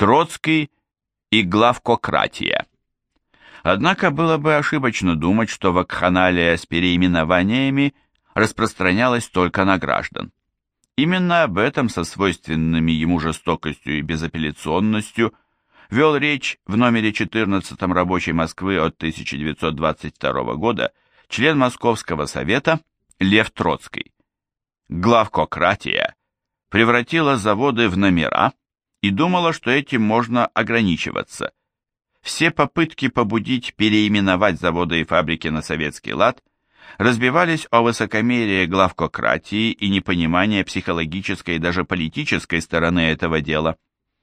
Троцкий и главкократия. Однако было бы ошибочно думать, что вакханалия с переименованиями распространялась только на граждан. Именно об этом со свойственными ему жестокостью и безапелляционностью вел речь в номере 14 Рабочей Москвы от 1922 года член Московского совета Лев Троцкий. Главкократия превратила заводы в номера и думала, что этим можно ограничиваться. Все попытки побудить переименовать заводы и фабрики на советский лад разбивались о высокомерие главкократии и непонимание психологической и даже политической стороны этого дела.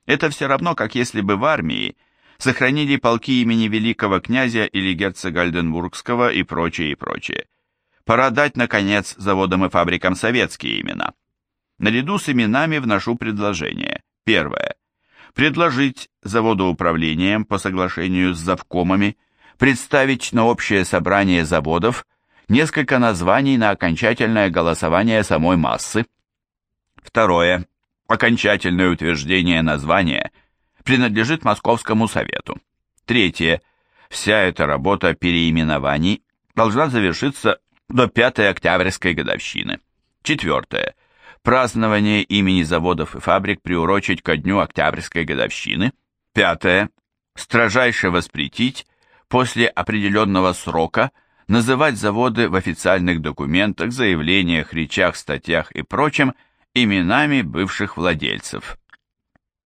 Это все равно, как если бы в армии сохранили полки имени великого князя или герцога Альденбургского и прочее, и прочее. Пора дать, наконец, заводам и фабрикам советские имена. Наряду с именами вношу предложение. Первое. Предложить заводоуправлением по соглашению с завкомами представить на общее собрание заводов несколько названий на окончательное голосование самой массы. Второе. Окончательное утверждение названия принадлежит Московскому совету. Третье. Вся эта работа переименований должна завершиться до пятой октябрьской годовщины. Четвертое. Празднование имени заводов и фабрик приурочить ко дню октябрьской годовщины. Пятое. Строжайше воспретить после определенного срока – называть заводы в официальных документах, заявлениях, речах, статьях и прочем именами бывших владельцев.